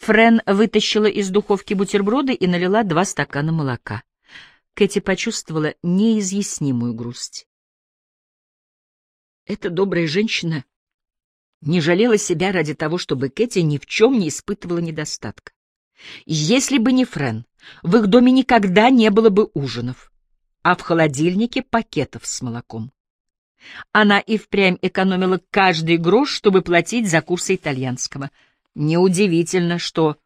Френ вытащила из духовки бутерброды и налила два стакана молока. Кэти почувствовала неизъяснимую грусть. Эта добрая женщина не жалела себя ради того, чтобы Кэти ни в чем не испытывала недостатка. Если бы не Френ, в их доме никогда не было бы ужинов, а в холодильнике пакетов с молоком. Она и впрямь экономила каждый грош, чтобы платить за курсы итальянского. Неудивительно, что,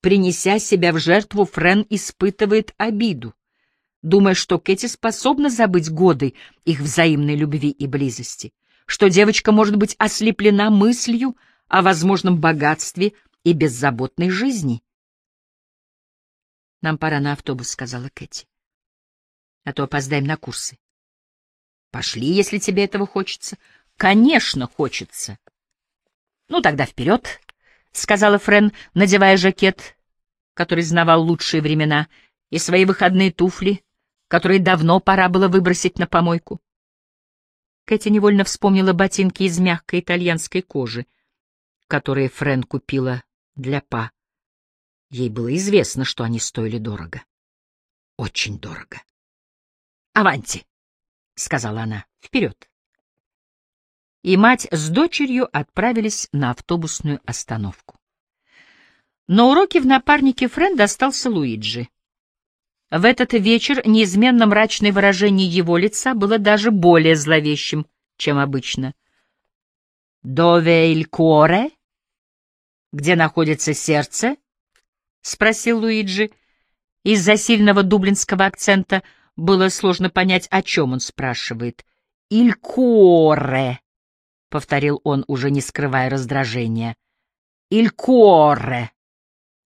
принеся себя в жертву, Френ испытывает обиду, думая, что Кэти способна забыть годы их взаимной любви и близости, что девочка может быть ослеплена мыслью о возможном богатстве и беззаботной жизни. «Нам пора на автобус», — сказала Кэти. «А то опоздаем на курсы». «Пошли, если тебе этого хочется». «Конечно, хочется». «Ну, тогда вперед», — сказала Френ, надевая жакет, который знавал лучшие времена, и свои выходные туфли, которые давно пора было выбросить на помойку. Кэти невольно вспомнила ботинки из мягкой итальянской кожи, которые Френ купила для Па. Ей было известно, что они стоили дорого. Очень дорого. «Аванти!» — сказала она. «Вперед!» И мать с дочерью отправились на автобусную остановку. На уроке в напарнике Френ достался Луиджи. В этот вечер неизменно мрачное выражение его лица было даже более зловещим, чем обычно. «Дове куоре?» «Где находится сердце?» — спросил Луиджи. Из-за сильного дублинского акцента было сложно понять, о чем он спрашивает. «Иль куоре», — повторил он, уже не скрывая раздражения. «Иль куоре».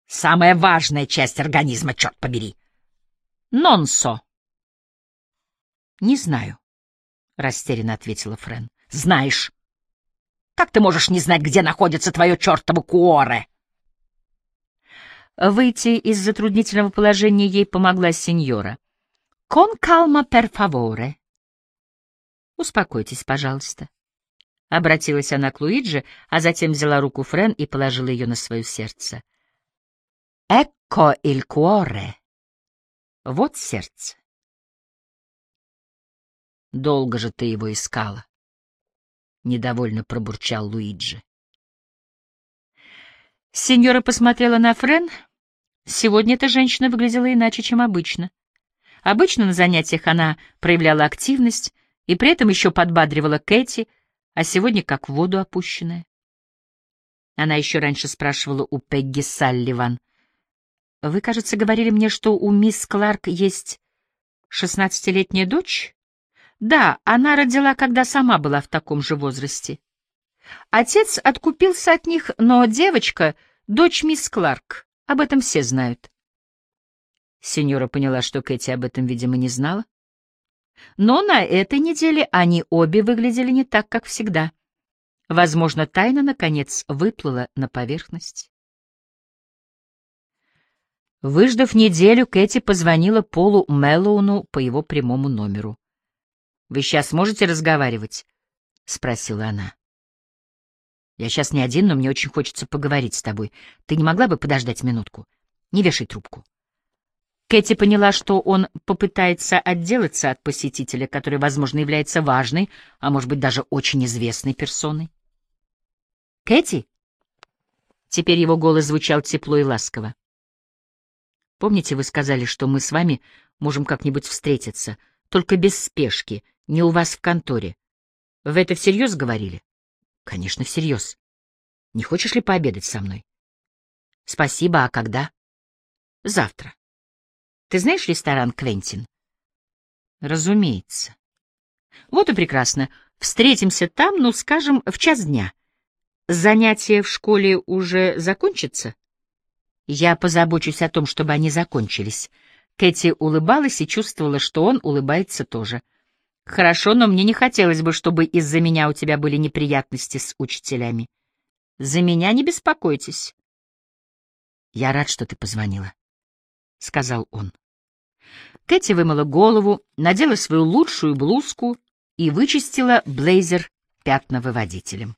Самая важная часть организма, черт побери. «Нонсо». «Не знаю», — растерянно ответила Френ. «Знаешь. Как ты можешь не знать, где находится твое чертово куоре?» Выйти из затруднительного положения ей помогла сеньора. «Кон калма пер фаворе». «Успокойтесь, пожалуйста». Обратилась она к Луиджи, а затем взяла руку Френ и положила ее на свое сердце. «Экко иль куоре». Вот сердце. Долго же ты его искала. Недовольно пробурчал Луиджи. Сеньора посмотрела на Френ. Сегодня эта женщина выглядела иначе, чем обычно. Обычно на занятиях она проявляла активность и при этом еще подбадривала Кэти, а сегодня как в воду опущенная. Она еще раньше спрашивала у Пегги Салливан. «Вы, кажется, говорили мне, что у мисс Кларк есть шестнадцатилетняя дочь?» «Да, она родила, когда сама была в таком же возрасте. Отец откупился от них, но девочка — дочь мисс Кларк. Об этом все знают. Сеньора поняла, что Кэти об этом, видимо, не знала. Но на этой неделе они обе выглядели не так, как всегда. Возможно, тайна, наконец, выплыла на поверхность. Выждав неделю, Кэти позвонила Полу Мэллоуну по его прямому номеру. «Вы сейчас можете разговаривать?» — спросила она. Я сейчас не один, но мне очень хочется поговорить с тобой. Ты не могла бы подождать минутку? Не вешай трубку. Кэти поняла, что он попытается отделаться от посетителя, который, возможно, является важной, а может быть даже очень известной персоной. «Кэти?» Теперь его голос звучал тепло и ласково. «Помните, вы сказали, что мы с вами можем как-нибудь встретиться, только без спешки, не у вас в конторе? Вы это всерьез говорили?» Конечно, всерьез. Не хочешь ли пообедать со мной? Спасибо, а когда? Завтра. Ты знаешь ресторан Квентин? Разумеется. Вот и прекрасно. Встретимся там, ну, скажем, в час дня. Занятия в школе уже закончатся? Я позабочусь о том, чтобы они закончились. Кэти улыбалась и чувствовала, что он улыбается тоже. — Хорошо, но мне не хотелось бы, чтобы из-за меня у тебя были неприятности с учителями. За меня не беспокойтесь. Я рад, что ты позвонила, — сказал он. Кэти вымыла голову, надела свою лучшую блузку и вычистила блейзер пятновыводителем.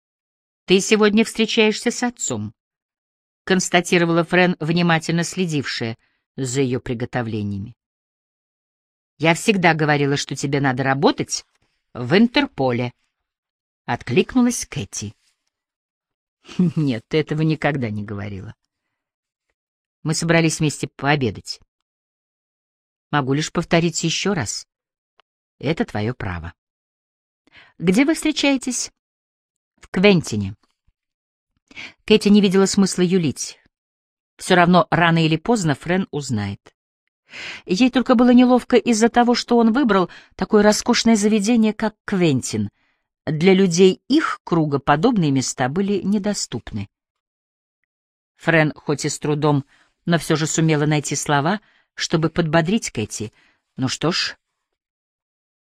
— Ты сегодня встречаешься с отцом. — констатировала Френ, внимательно следившая за ее приготовлениями. «Я всегда говорила, что тебе надо работать в Интерполе», — откликнулась Кэти. «Нет, ты этого никогда не говорила. Мы собрались вместе пообедать. Могу лишь повторить еще раз. Это твое право. Где вы встречаетесь? В Квентине. Кэти не видела смысла юлить. Все равно рано или поздно Френ узнает. Ей только было неловко из-за того, что он выбрал такое роскошное заведение, как Квентин. Для людей их круга подобные места были недоступны. Френ, хоть и с трудом, но все же сумела найти слова, чтобы подбодрить Кэти. Ну что ж,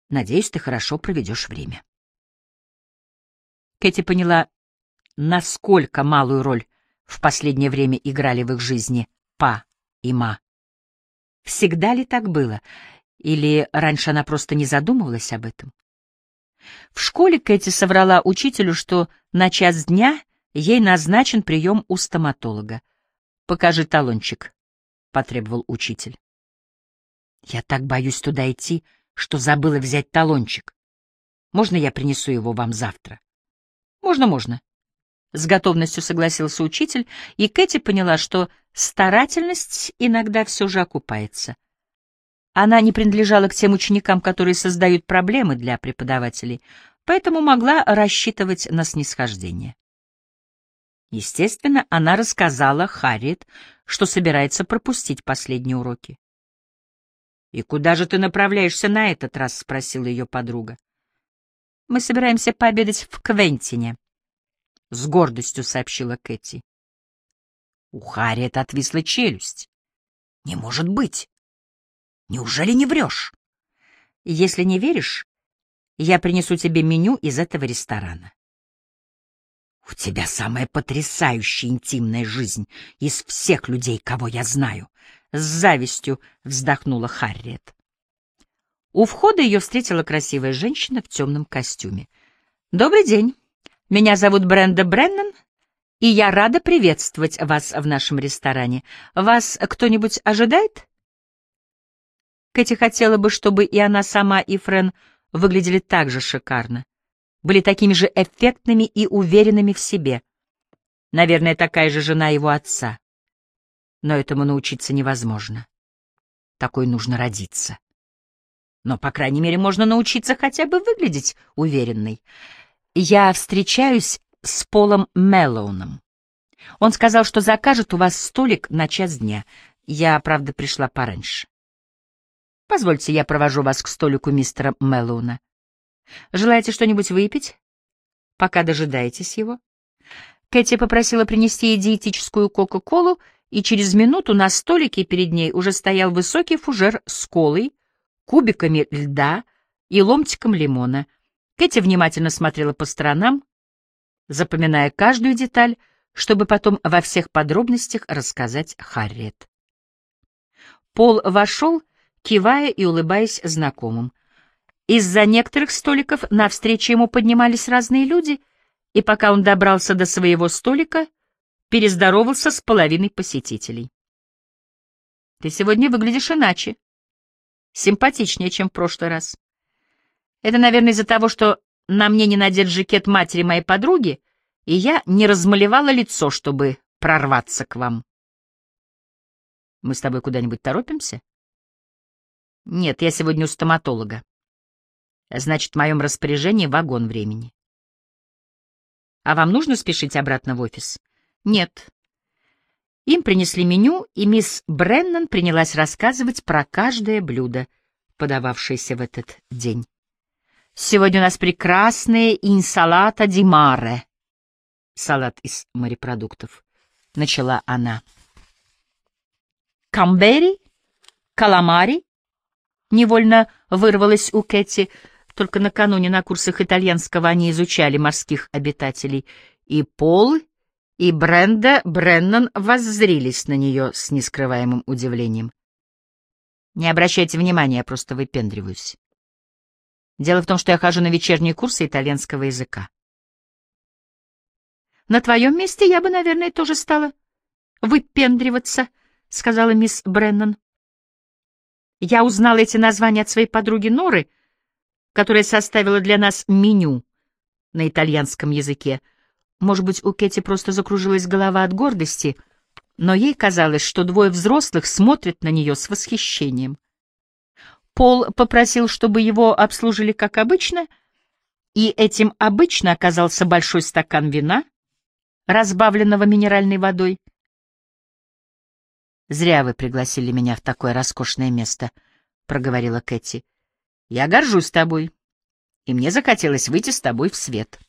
надеюсь, ты хорошо проведешь время. Кэти поняла, насколько малую роль в последнее время играли в их жизни па и ма. Всегда ли так было? Или раньше она просто не задумывалась об этом? В школе Кэти соврала учителю, что на час дня ей назначен прием у стоматолога. «Покажи талончик», — потребовал учитель. «Я так боюсь туда идти, что забыла взять талончик. Можно я принесу его вам завтра?» «Можно, можно», с готовностью согласился учитель, и Кэти поняла, что старательность иногда все же окупается. Она не принадлежала к тем ученикам, которые создают проблемы для преподавателей, поэтому могла рассчитывать на снисхождение. Естественно, она рассказала Харриет, что собирается пропустить последние уроки. «И куда же ты направляешься на этот раз?» — спросила ее подруга. «Мы собираемся пообедать в Квентине», — с гордостью сообщила Кэти. У Харриет отвисла челюсть. «Не может быть! Неужели не врешь?» «Если не веришь, я принесу тебе меню из этого ресторана». «У тебя самая потрясающая интимная жизнь из всех людей, кого я знаю», — с завистью вздохнула Харриет. У входа ее встретила красивая женщина в темном костюме. «Добрый день. Меня зовут Бренда Бреннан, и я рада приветствовать вас в нашем ресторане. Вас кто-нибудь ожидает? Кэти хотела бы, чтобы и она сама, и Френ выглядели так же шикарно, были такими же эффектными и уверенными в себе. Наверное, такая же жена его отца. Но этому научиться невозможно. Такой нужно родиться. Но, по крайней мере, можно научиться хотя бы выглядеть уверенной. Я встречаюсь с Полом Меллоуном. Он сказал, что закажет у вас столик на час дня. Я, правда, пришла пораньше. Позвольте, я провожу вас к столику мистера Меллоуна. Желаете что-нибудь выпить? Пока дожидаетесь его. Кэти попросила принести ей диетическую Кока-Колу, и через минуту на столике перед ней уже стоял высокий фужер с колой, кубиками льда и ломтиком лимона — Кэти внимательно смотрела по сторонам, запоминая каждую деталь, чтобы потом во всех подробностях рассказать Харриет. Пол вошел, кивая и улыбаясь знакомым. Из-за некоторых столиков навстречу ему поднимались разные люди, и пока он добрался до своего столика, перездоровался с половиной посетителей. «Ты сегодня выглядишь иначе. Симпатичнее, чем в прошлый раз. Это, наверное, из-за того, что на мне не надет жакет матери моей подруги, и я не размалевала лицо, чтобы прорваться к вам. Мы с тобой куда-нибудь торопимся? Нет, я сегодня у стоматолога. Значит, в моем распоряжении вагон времени. А вам нужно спешить обратно в офис? Нет. Им принесли меню, и мисс Бреннан принялась рассказывать про каждое блюдо, подававшееся в этот день. Сегодня у нас прекрасная инсалата ди маре. Салат из морепродуктов. Начала она. Камбери? Каламари? Невольно вырвалась у Кэти. Только накануне на курсах итальянского они изучали морских обитателей. И Пол, и Бренда Бреннан воззрились на нее с нескрываемым удивлением. «Не обращайте внимания, я просто выпендриваюсь». Дело в том, что я хожу на вечерние курсы итальянского языка. На твоем месте я бы, наверное, тоже стала выпендриваться, — сказала мисс Бреннан. Я узнала эти названия от своей подруги Норы, которая составила для нас меню на итальянском языке. Может быть, у Кэти просто закружилась голова от гордости, но ей казалось, что двое взрослых смотрят на нее с восхищением. Пол попросил, чтобы его обслужили как обычно, и этим обычно оказался большой стакан вина, разбавленного минеральной водой. «Зря вы пригласили меня в такое роскошное место», — проговорила Кэти. «Я горжусь тобой, и мне захотелось выйти с тобой в свет».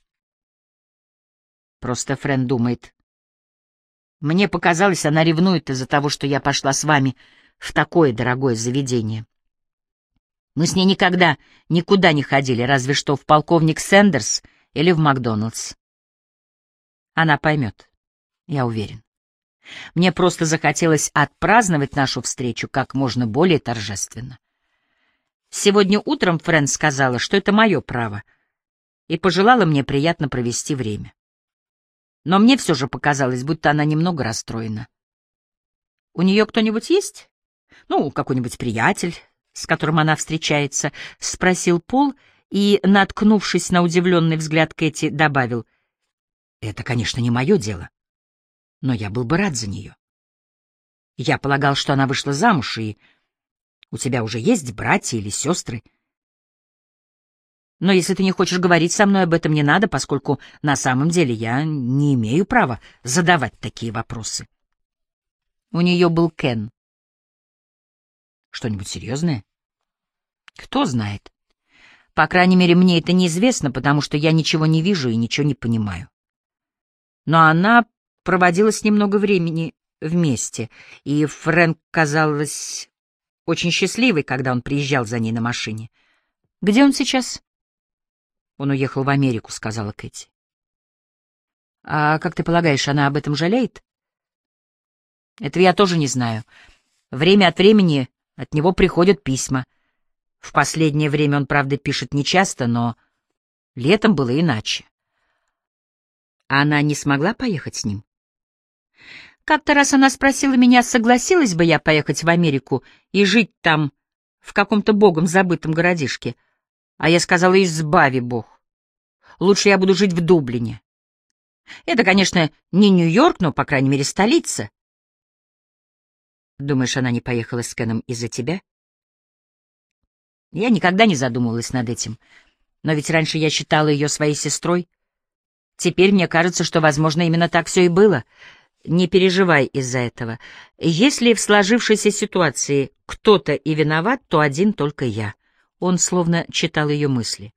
Просто Френ думает. Мне показалось, она ревнует из-за того, что я пошла с вами в такое дорогое заведение. Мы с ней никогда никуда не ходили, разве что в полковник Сэндерс или в Макдоналдс. Она поймет, я уверен. Мне просто захотелось отпраздновать нашу встречу как можно более торжественно. Сегодня утром Фрэн сказала, что это мое право, и пожелала мне приятно провести время. Но мне все же показалось, будто она немного расстроена. «У нее кто-нибудь есть? Ну, какой-нибудь приятель, с которым она встречается?» — спросил Пол и, наткнувшись на удивленный взгляд Кэти, добавил. «Это, конечно, не мое дело но я был бы рад за нее. Я полагал, что она вышла замуж, и у тебя уже есть братья или сестры. Но если ты не хочешь говорить со мной об этом, не надо, поскольку на самом деле я не имею права задавать такие вопросы. У нее был Кен. Что-нибудь серьезное? Кто знает. По крайней мере, мне это неизвестно, потому что я ничего не вижу и ничего не понимаю. Но она проводила с ним много времени вместе, и Фрэнк казалась очень счастливой, когда он приезжал за ней на машине. «Где он сейчас?» «Он уехал в Америку», — сказала Кэти. «А как ты полагаешь, она об этом жалеет?» «Этого я тоже не знаю. Время от времени от него приходят письма. В последнее время он, правда, пишет нечасто, но летом было иначе. Она не смогла поехать с ним?» Как-то раз она спросила меня, согласилась бы я поехать в Америку и жить там, в каком-то богом забытом городишке. А я сказала, избави бог. Лучше я буду жить в Дублине. Это, конечно, не Нью-Йорк, но, по крайней мере, столица. Думаешь, она не поехала с Кеном из-за тебя? Я никогда не задумывалась над этим. Но ведь раньше я считала ее своей сестрой. Теперь мне кажется, что, возможно, именно так все и было — не переживай из-за этого. Если в сложившейся ситуации кто-то и виноват, то один только я. Он словно читал ее мысли.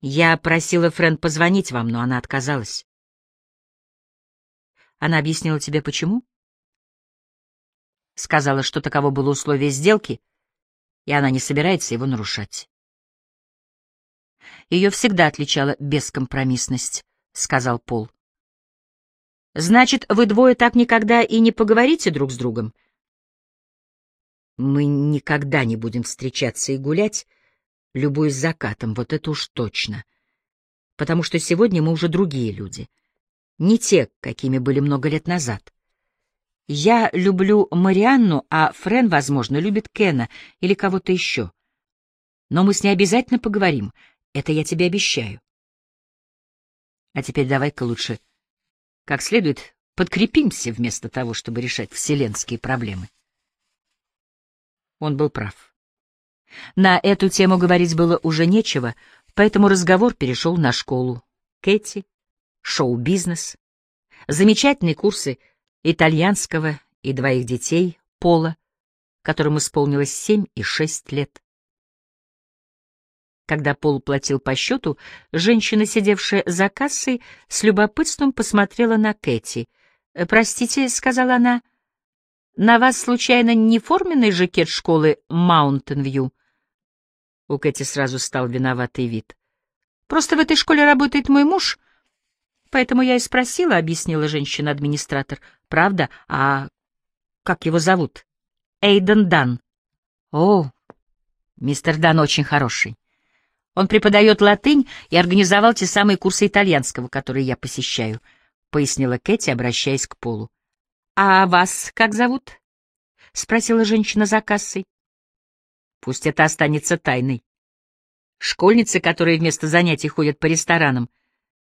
Я просила Френ позвонить вам, но она отказалась. Она объяснила тебе, почему? Сказала, что таково было условие сделки, и она не собирается его нарушать. Ее всегда отличала бескомпромиссность, — сказал Пол. Значит, вы двое так никогда и не поговорите друг с другом? Мы никогда не будем встречаться и гулять, любуясь закатом, вот это уж точно. Потому что сегодня мы уже другие люди. Не те, какими были много лет назад. Я люблю Марианну, а Френ, возможно, любит Кена или кого-то еще. Но мы с ней обязательно поговорим, это я тебе обещаю. А теперь давай-ка лучше как следует подкрепимся вместо того, чтобы решать вселенские проблемы. Он был прав. На эту тему говорить было уже нечего, поэтому разговор перешел на школу. Кэти, шоу-бизнес, замечательные курсы итальянского и двоих детей, Пола, которым исполнилось семь и шесть лет. Когда Пол платил по счету, женщина, сидевшая за кассой, с любопытством посмотрела на Кэти. «Э, «Простите», — сказала она, — «на вас, случайно, не форменный жакет школы Маунтин-Вью?» У Кэти сразу стал виноватый вид. «Просто в этой школе работает мой муж, поэтому я и спросила», — объяснила женщина-администратор. «Правда? А как его зовут?» «Эйден Дан». «О, мистер Дан очень хороший. Он преподает латынь и организовал те самые курсы итальянского, которые я посещаю, — пояснила Кэти, обращаясь к Полу. А вас как зовут? — спросила женщина за кассой. Пусть это останется тайной. Школьницы, которые вместо занятий ходят по ресторанам,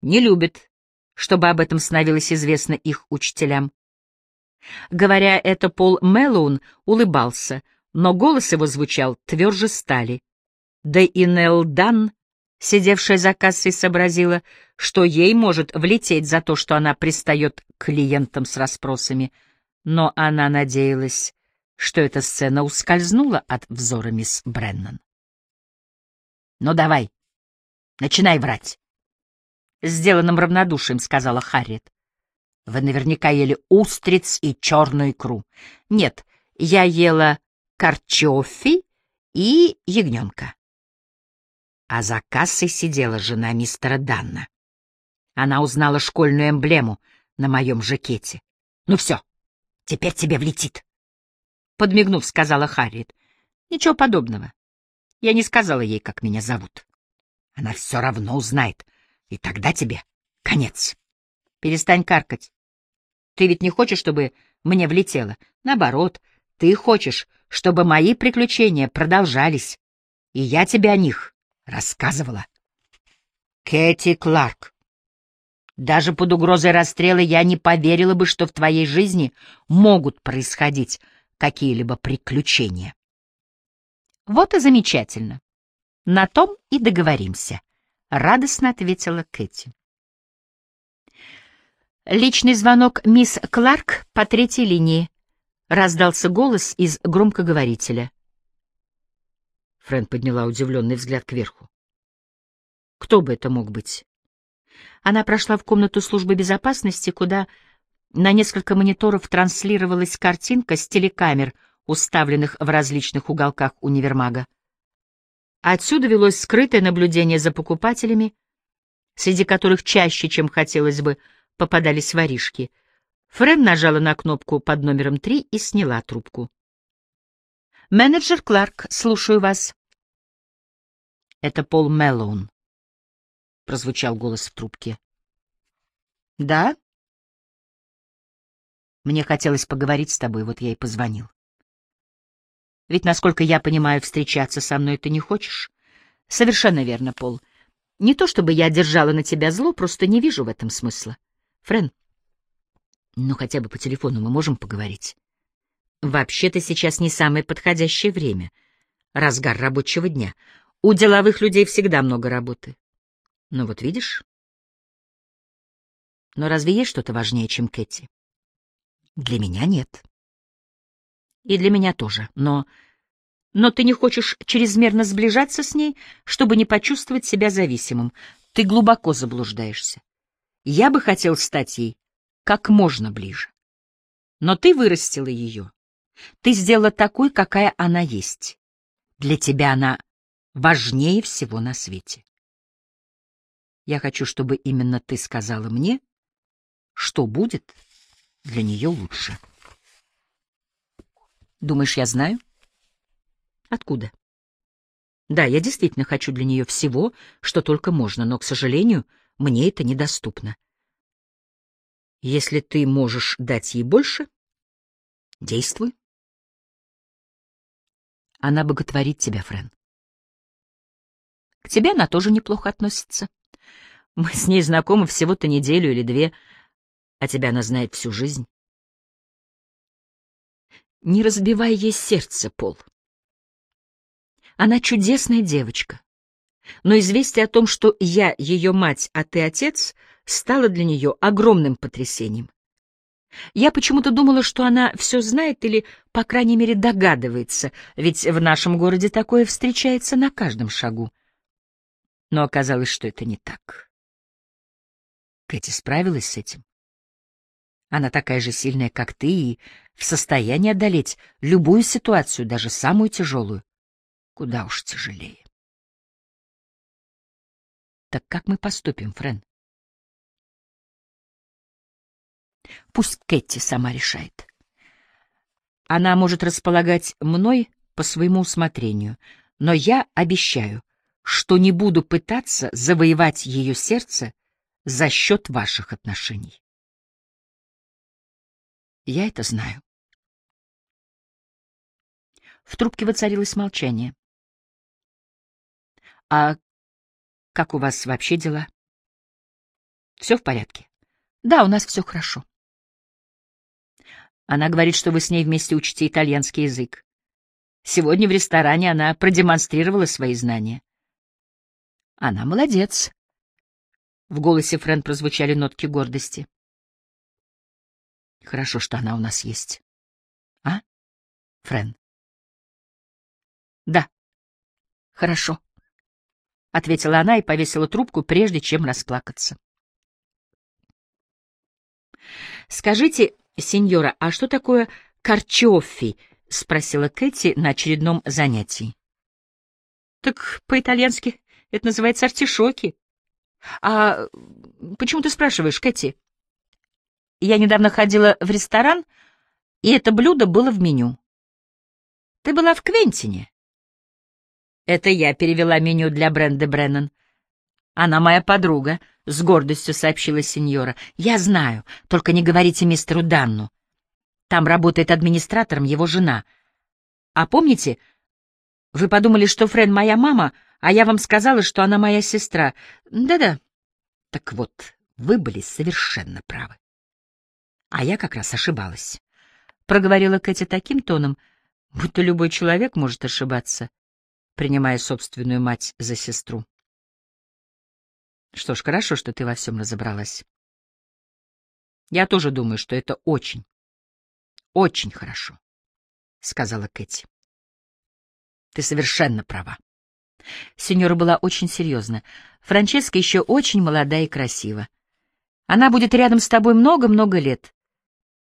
не любят, чтобы об этом становилось известно их учителям. Говоря это, Пол Мэллоун улыбался, но голос его звучал тверже стали. Да и Нелл Дан, сидевшая за кассой, сообразила, что ей может влететь за то, что она пристает к клиентам с расспросами, но она надеялась, что эта сцена ускользнула от взора мисс Бреннан. «Ну давай, начинай врать!» Сделанным равнодушием сказала Харриет. Вы наверняка ели устриц и черную икру. Нет, я ела карчофи и ягненка. А за кассой сидела жена мистера Данна. Она узнала школьную эмблему на моем жакете. «Ну все, теперь тебе влетит», — подмигнув, сказала Харриет. «Ничего подобного. Я не сказала ей, как меня зовут. Она все равно узнает, и тогда тебе конец». Перестань каркать. Ты ведь не хочешь, чтобы мне влетело. Наоборот, ты хочешь, чтобы мои приключения продолжались. И я тебе о них рассказывала. Кэти Кларк. Даже под угрозой расстрела я не поверила бы, что в твоей жизни могут происходить какие-либо приключения. Вот и замечательно. На том и договоримся, — радостно ответила Кэти. Личный звонок мисс Кларк по третьей линии. Раздался голос из громкоговорителя. Фрэн подняла удивленный взгляд кверху. Кто бы это мог быть? Она прошла в комнату службы безопасности, куда на несколько мониторов транслировалась картинка с телекамер, уставленных в различных уголках универмага. Отсюда велось скрытое наблюдение за покупателями, среди которых чаще, чем хотелось бы, попадались воришки. Френ нажала на кнопку под номером три и сняла трубку. «Менеджер Кларк, слушаю вас». «Это Пол Мэллоун», — прозвучал голос в трубке. «Да?» «Мне хотелось поговорить с тобой, вот я и позвонил». «Ведь, насколько я понимаю, встречаться со мной ты не хочешь?» «Совершенно верно, Пол. Не то чтобы я держала на тебя зло, просто не вижу в этом смысла. Френ, ну хотя бы по телефону мы можем поговорить. Вообще-то сейчас не самое подходящее время. Разгар рабочего дня. У деловых людей всегда много работы. Ну вот видишь? Но разве есть что-то важнее, чем Кэти? Для меня нет. И для меня тоже. Но... Но ты не хочешь чрезмерно сближаться с ней, чтобы не почувствовать себя зависимым. Ты глубоко заблуждаешься. Я бы хотел стать ей как можно ближе. Но ты вырастила ее. Ты сделала такой, какая она есть. Для тебя она важнее всего на свете. Я хочу, чтобы именно ты сказала мне, что будет для нее лучше. Думаешь, я знаю? Откуда? Да, я действительно хочу для нее всего, что только можно, но, к сожалению, мне это недоступно. Если ты можешь дать ей больше, действуй. Она боготворит тебя, Френ. Тебе она тоже неплохо относится. Мы с ней знакомы всего-то неделю или две, а тебя она знает всю жизнь. Не разбивай ей сердце, Пол. Она чудесная девочка. Но известие о том, что я ее мать, а ты отец, стало для нее огромным потрясением. Я почему-то думала, что она все знает или, по крайней мере, догадывается, ведь в нашем городе такое встречается на каждом шагу. Но оказалось, что это не так. Кэти справилась с этим. Она такая же сильная, как ты, и в состоянии одолеть любую ситуацию, даже самую тяжелую. Куда уж тяжелее. Так как мы поступим, Френ? Пусть Кэти сама решает. Она может располагать мной по своему усмотрению, но я обещаю, что не буду пытаться завоевать ее сердце за счет ваших отношений. Я это знаю. В трубке воцарилось молчание. А как у вас вообще дела? Все в порядке? Да, у нас все хорошо. Она говорит, что вы с ней вместе учите итальянский язык. Сегодня в ресторане она продемонстрировала свои знания. Она молодец. В голосе Френ прозвучали нотки гордости. Хорошо, что она у нас есть. А, Френ? Да, хорошо, — ответила она и повесила трубку, прежде чем расплакаться. Скажите, сеньора, а что такое карчоффи? — спросила Кэти на очередном занятии. — Так по-итальянски это называется артишоки. А почему ты спрашиваешь, Кэти? Я недавно ходила в ресторан, и это блюдо было в меню. Ты была в Квентине. Это я перевела меню для Бренды Бреннан. Она моя подруга, — с гордостью сообщила сеньора. Я знаю, только не говорите мистеру Данну. Там работает администратором его жена. А помните, вы подумали, что Френ моя мама, а я вам сказала, что она моя сестра. Да-да. Так вот, вы были совершенно правы. А я как раз ошибалась. Проговорила Кэти таким тоном, будто любой человек может ошибаться, принимая собственную мать за сестру. Что ж, хорошо, что ты во всем разобралась. Я тоже думаю, что это очень, очень хорошо, — сказала Кэти. Ты совершенно права. Сеньора была очень серьезна. Франческа еще очень молода и красива. Она будет рядом с тобой много-много лет.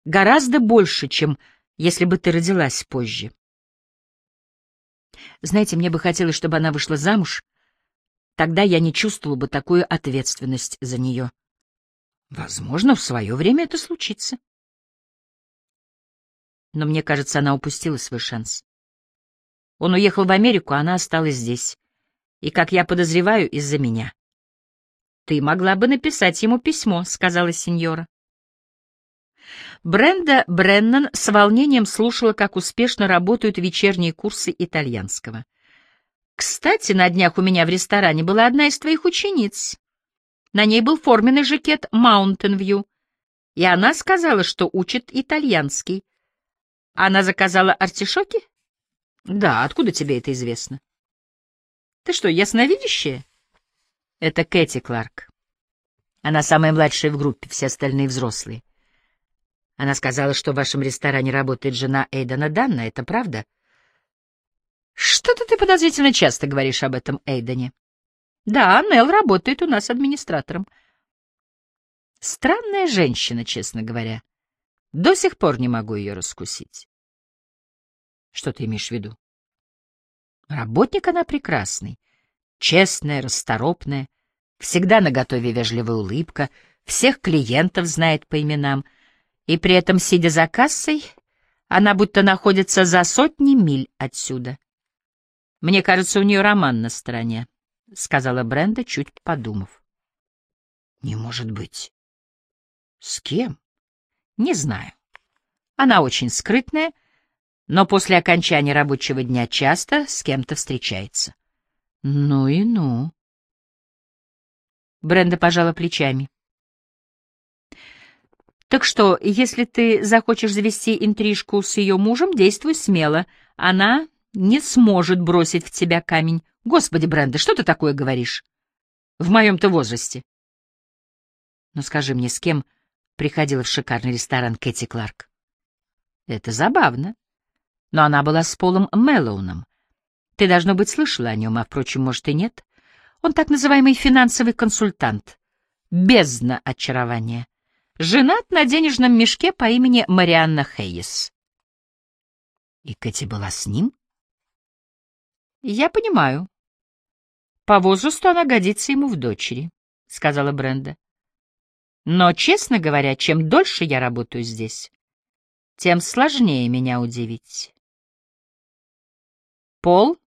Гораздо больше, чем если бы ты родилась позже. Знаете, мне бы хотелось, чтобы она вышла замуж Тогда я не чувствовал бы такую ответственность за нее. Возможно, в свое время это случится. Но мне кажется, она упустила свой шанс. Он уехал в Америку, а она осталась здесь. И, как я подозреваю, из-за меня. «Ты могла бы написать ему письмо», — сказала сеньора. Бренда Бреннан с волнением слушала, как успешно работают вечерние курсы итальянского. Кстати, на днях у меня в ресторане была одна из твоих учениц. На ней был форменный жакет Mountain View, и она сказала, что учит итальянский. Она заказала артишоки? Да, откуда тебе это известно? Ты что, ясновидящая? Это Кэти Кларк. Она самая младшая в группе, все остальные взрослые. Она сказала, что в вашем ресторане работает жена Эйдана Данна, это правда? — что-то ты подозрительно часто говоришь об этом Эйдене. Да, Нелл работает у нас администратором. Странная женщина, честно говоря. До сих пор не могу ее раскусить. Что ты имеешь в виду? Работник она прекрасный, честная, расторопная, всегда наготове вежливая улыбка, всех клиентов знает по именам, и при этом, сидя за кассой, она будто находится за сотни миль отсюда. Мне кажется, у нее роман на стороне, — сказала Бренда, чуть подумав. — Не может быть. — С кем? — Не знаю. Она очень скрытная, но после окончания рабочего дня часто с кем-то встречается. — Ну и ну. Бренда пожала плечами. Так что, если ты захочешь завести интрижку с ее мужем, действуй смело. Она не сможет бросить в тебя камень. Господи, Бренда, что ты такое говоришь? В моем-то возрасте. Ну скажи мне, с кем приходила в шикарный ресторан Кэти Кларк? Это забавно. Но она была с Полом Мэллоуном. Ты, должно быть, слышала о нем, а, впрочем, может, и нет. Он так называемый финансовый консультант. Бездна очарования. Женат на денежном мешке по имени Марианна Хейес. И Кэти была с ним? Я понимаю. По возрасту она годится ему в дочери, сказала Бренда. Но, честно говоря, чем дольше я работаю здесь, тем сложнее меня удивить. Пол?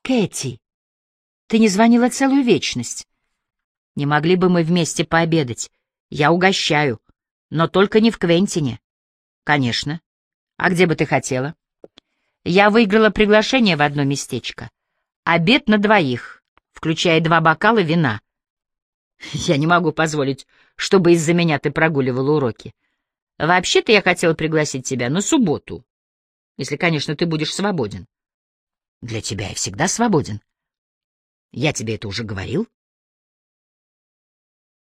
Кэти, ты не звонила целую вечность. Не могли бы мы вместе пообедать? Я угощаю, но только не в Квентине. Конечно. А где бы ты хотела? Я выиграла приглашение в одно местечко. Обед на двоих, включая два бокала вина. Я не могу позволить, чтобы из-за меня ты прогуливала уроки. Вообще-то я хотела пригласить тебя на субботу, если, конечно, ты будешь свободен. Для тебя я всегда свободен. Я тебе это уже говорил.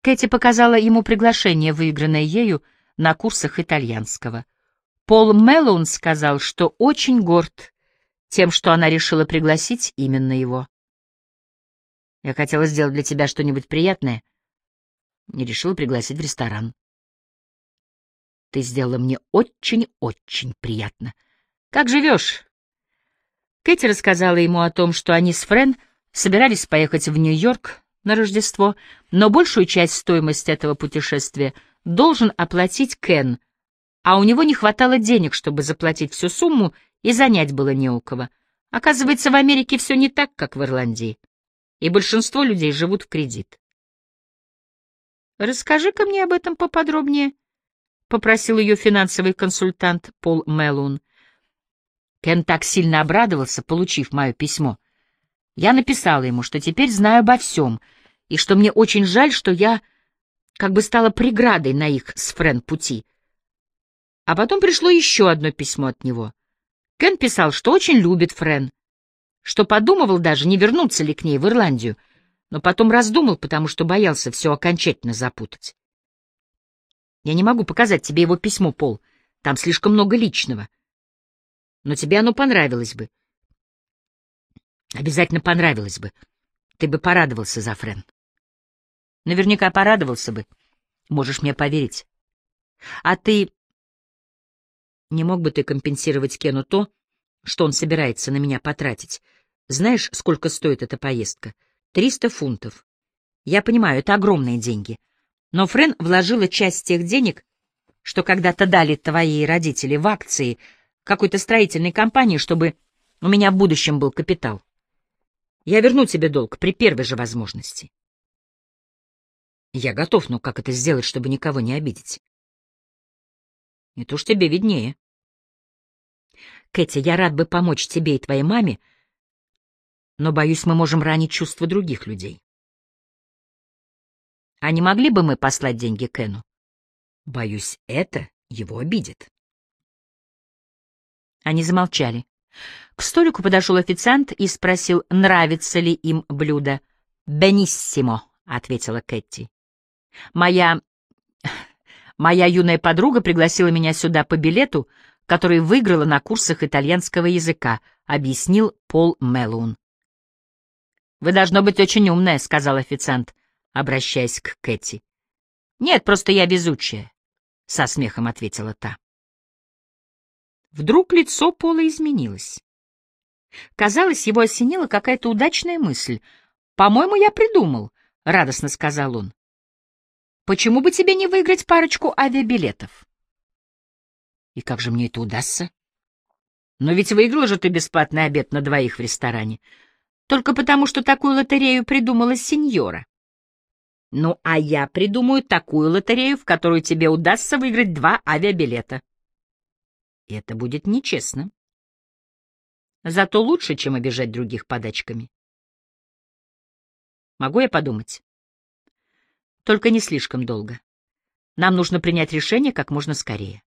Кэти показала ему приглашение, выигранное ею на курсах итальянского. Пол Мэллоун сказал, что очень горд тем, что она решила пригласить именно его. Я хотела сделать для тебя что-нибудь приятное, не решила пригласить в ресторан. Ты сделала мне очень-очень приятно. Как живешь? Кэти рассказала ему о том, что они с Френ собирались поехать в Нью-Йорк на Рождество, но большую часть стоимости этого путешествия должен оплатить Кен, а у него не хватало денег, чтобы заплатить всю сумму, и занять было не у кого. Оказывается, в Америке все не так, как в Ирландии, и большинство людей живут в кредит. «Расскажи-ка мне об этом поподробнее», — попросил ее финансовый консультант Пол Меллун. Кен так сильно обрадовался, получив мое письмо. Я написала ему, что теперь знаю обо всем, и что мне очень жаль, что я как бы стала преградой на их с Френ пути. А потом пришло еще одно письмо от него. Кен писал, что очень любит Френ, что подумывал даже, не вернуться ли к ней в Ирландию, но потом раздумал, потому что боялся все окончательно запутать. Я не могу показать тебе его письмо, Пол, там слишком много личного. Но тебе оно понравилось бы. Обязательно понравилось бы. Ты бы порадовался за Френ. Наверняка порадовался бы. Можешь мне поверить. А ты... Не мог бы ты компенсировать Кену то, что он собирается на меня потратить? Знаешь, сколько стоит эта поездка? Триста фунтов. Я понимаю, это огромные деньги. Но Френ вложила часть тех денег, что когда-то дали твои родители в акции какой-то строительной компании, чтобы у меня в будущем был капитал. Я верну тебе долг при первой же возможности. Я готов, но как это сделать, чтобы никого не обидеть? Это уж тебе виднее. Кэти, я рад бы помочь тебе и твоей маме, но, боюсь, мы можем ранить чувства других людей. А не могли бы мы послать деньги Кену? Боюсь, это его обидит. Они замолчали. К столику подошел официант и спросил, нравится ли им блюдо. «Бениссимо», — ответила Кэти. Моя... Моя юная подруга пригласила меня сюда по билету, который выиграла на курсах итальянского языка, объяснил Пол Меллоун. «Вы должно быть очень умная», — сказал официант, обращаясь к Кэти. «Нет, просто я везучая», — со смехом ответила та. Вдруг лицо Пола изменилось. Казалось, его осенила какая-то удачная мысль. «По-моему, я придумал», — радостно сказал он. Почему бы тебе не выиграть парочку авиабилетов? И как же мне это удастся? Но ведь выиграла же ты бесплатный обед на двоих в ресторане. Только потому, что такую лотерею придумала сеньора. Ну, а я придумаю такую лотерею, в которую тебе удастся выиграть два авиабилета. И это будет нечестно. Зато лучше, чем обижать других подачками. Могу я подумать? Только не слишком долго. Нам нужно принять решение как можно скорее.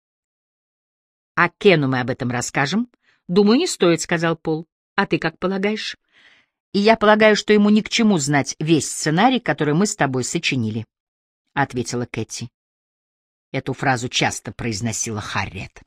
— А Кену мы об этом расскажем? — Думаю, не стоит, — сказал Пол. — А ты как полагаешь? — И я полагаю, что ему ни к чему знать весь сценарий, который мы с тобой сочинили, — ответила Кэти. Эту фразу часто произносила Харриет.